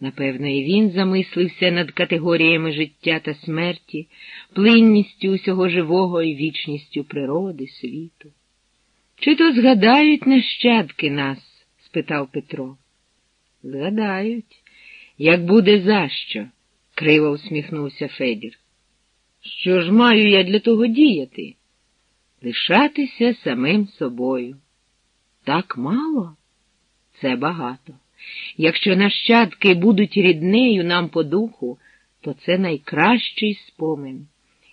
Напевно, і він замислився над категоріями життя та смерті, плинністю усього живого і вічністю природи, світу. Чи то згадають нащадки нас? спитав Петро. Згадають, як буде за що, криво усміхнувся Федір. Що ж маю я для того діяти? Лишатися самим собою. Так мало? Це багато. Якщо нащадки будуть ріднею нам по духу, то це найкращий спомин.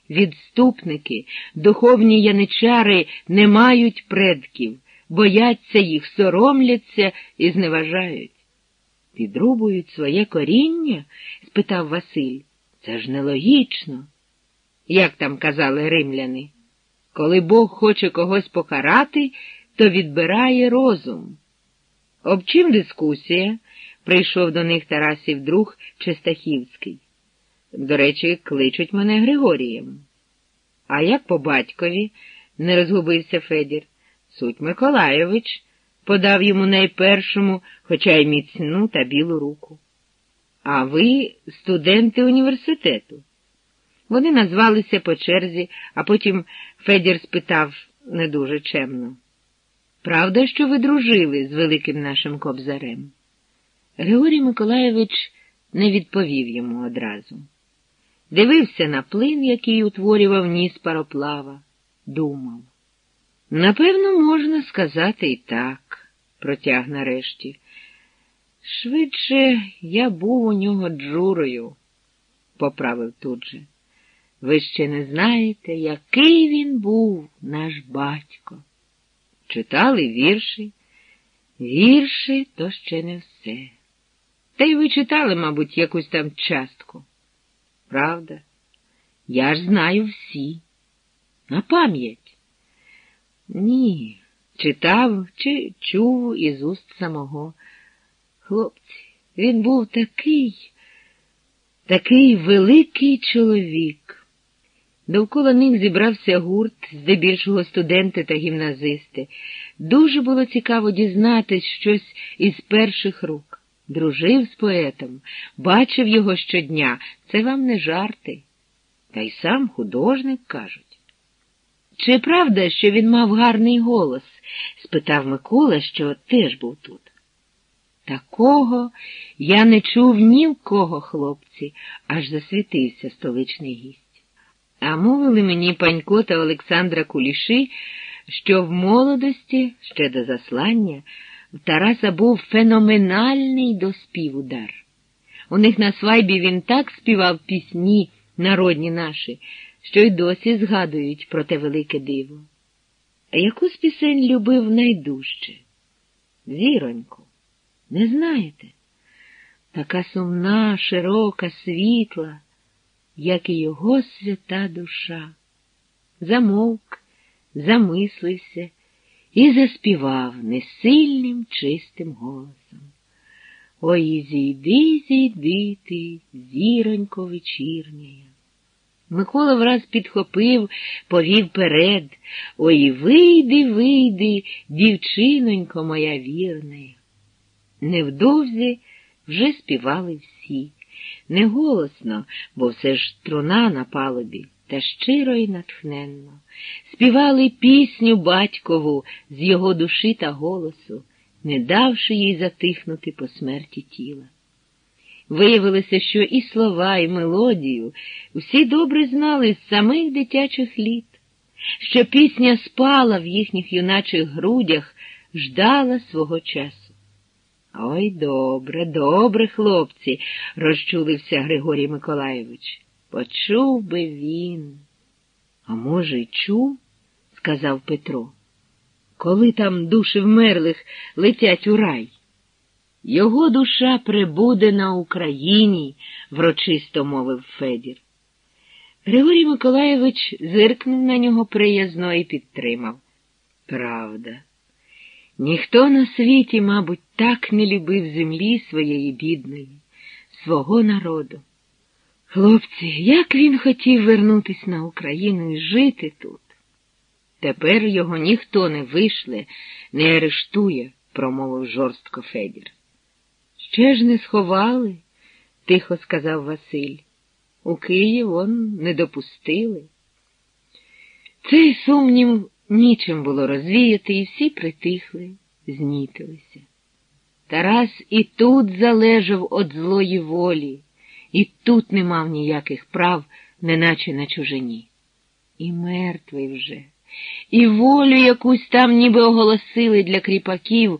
Відступники, духовні яничари не мають предків, бояться їх, соромляться і зневажають. Підрубують своє коріння? спитав Василь. Це ж нелогічно. Як там казали римляни, коли Бог хоче когось покарати, то відбирає розум. Об чим дискусія? прийшов до них Тарасів друг Честахівський. До речі, кличуть мене Григорієм. А як по батькові? не розгубився Федір. Суть Миколайович подав йому найпершому, хоча й міцну та білу руку. А ви студенти університету. Вони назвалися по черзі, а потім Федір спитав не дуже чемно. Правда, що ви дружили з великим нашим кобзарем? Григорій Миколаєвич не відповів йому одразу. Дивився на плин, який утворював ніс пароплава, думав. Напевно, можна сказати і так, протяг нарешті. Швидше я був у нього джурою, поправив тут же. Ви ще не знаєте, який він був, наш батько. Читали вірші? Вірші то ще не все. Та й ви читали, мабуть, якусь там частку. Правда? Я ж знаю всі. На пам'ять. Ні, читав чи чув із уст самого. Хлопці, він був такий, такий великий чоловік. Довкола них зібрався гурт, здебільшого студенти та гімназисти. Дуже було цікаво дізнатись щось із перших рук. Дружив з поетом, бачив його щодня, це вам не жарти. Та й сам художник кажуть. Чи правда, що він мав гарний голос? спитав Микола, що теж був тут. Такого я не чув ні в кого, хлопці, аж засвітився столичний гість. А мовили мені панько та Олександра Куліші, що в молодості, ще до заслання, в Тараса був феноменальний доспівудар. У них на свайбі він так співав пісні, народні наші, що й досі згадують про те велике диво. А яку з пісень любив найдужче? Зіроньку, не знаєте? Така сумна, широка, світла як і його свята душа. Замовк, замислився і заспівав несильним, чистим голосом. Ой, зійди, зійди ти, зіронько вечірняя. Микола враз підхопив, повів перед. Ой, вийди, вийди, дівчинонько моя вірна. Невдовзі вже співали всі не голосно, бо все ж труна на палубі, та щиро й натхненно, співали пісню батькову з його душі та голосу, не давши їй затихнути по смерті тіла. Виявилося, що і слова, і мелодію всі добре знали з самих дитячих літ, що пісня спала в їхніх юначих грудях, ждала свого часу. Ой, добре, добре, хлопці, розчулився Григорій Миколаєвич. Почув би він. А може, й чув, сказав Петро. Коли там душі вмерлих летять у рай. Його душа прибуде на Україні, врочисто мовив Федір. Григорій Миколаєвич зиркнув на нього приязно і підтримав. Правда. Ніхто на світі, мабуть, так не любив землі своєї бідної, свого народу. Хлопці, як він хотів вернутися на Україну і жити тут. Тепер його ніхто не вишле, не арештує, промовив жорстко Федір. Ще ж не сховали, тихо сказав Василь. У Київ он не допустили. Цей сумнів нічим було розвіяти, і всі притихли, знітилися. Тарас і тут залежав від злої волі, і тут не мав ніяких прав, неначе на чужині. І мертвий вже, і волю якусь там ніби оголосили для кріпаків,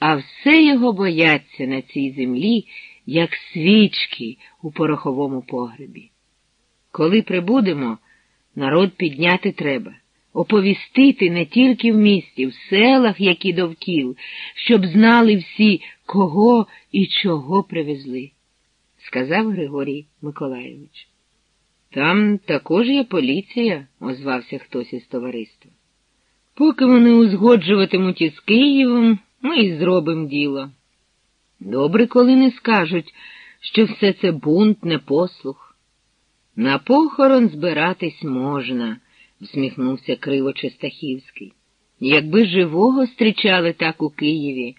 а все його бояться на цій землі, як свічки у пороховому погребі. Коли прибудемо, народ підняти треба, оповістити не тільки в місті, в селах, які довкіл, щоб знали всі, кого і чого привезли, сказав Григорій Миколайович. Там також є поліція, озвався хтось із товариства. Поки вони узгоджуватимуть із Києвом, ми й зробимо діло. Добре, коли не скажуть, що все це бунт, непослух. На похорон збиратись можна, всміхнувся криво Честахівський. Якби живого зустрічали так у Києві,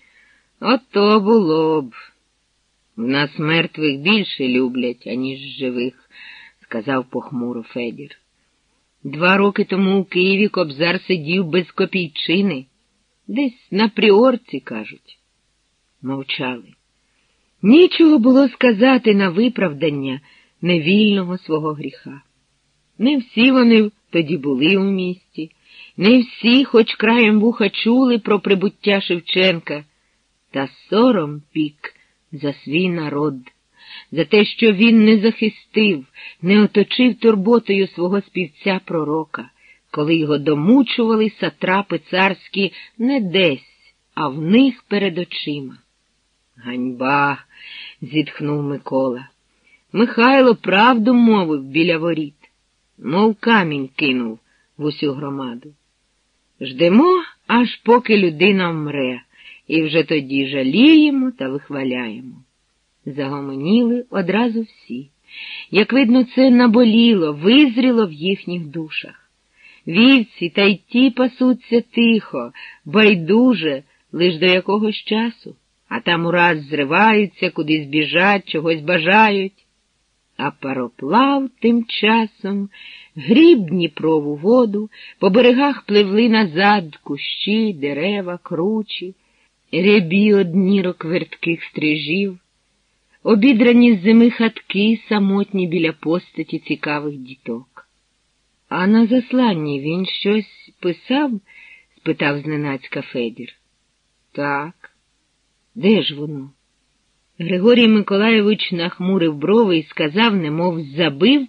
ото було б. В нас мертвих більше люблять, аніж живих, сказав похмуро Федір. Два роки тому у Києві кобзар сидів без копійчини, десь на пріорці, кажуть. Мовчали. Нічого було сказати на виправдання невільного свого гріха. Не всі вони тоді були у місті, не всі, хоч краєм вуха чули про прибуття Шевченка, та сором пік за свій народ, за те, що він не захистив, не оточив турботою свого співця пророка, коли його домучували сатрапи царські не десь, а в них перед очима. Ганьба, зітхнув Микола. Михайло правду мовив біля воріт, мов камінь кинув в усю громаду. Ждемо, аж поки людина вмре, і вже тоді жаліємо та вихваляємо. Загомоніли одразу всі. Як видно, це наболіло, визріло в їхніх душах. Вівці та й ті пасуться тихо, байдуже, лиш до якогось часу а там ураз зриваються, кудись біжать, чогось бажають. А пароплав тим часом гріб Дніпрову воду, по берегах пливли назад кущі, дерева, кручі, рябі однірок вертких стрижів, обідрані з зими хатки самотні біля постаті цікавих діток. А на засланні він щось писав? спитав зненацька Федір. Так. Де ж воно? Григорій Миколаєвич нахмурив брови і сказав, немов забив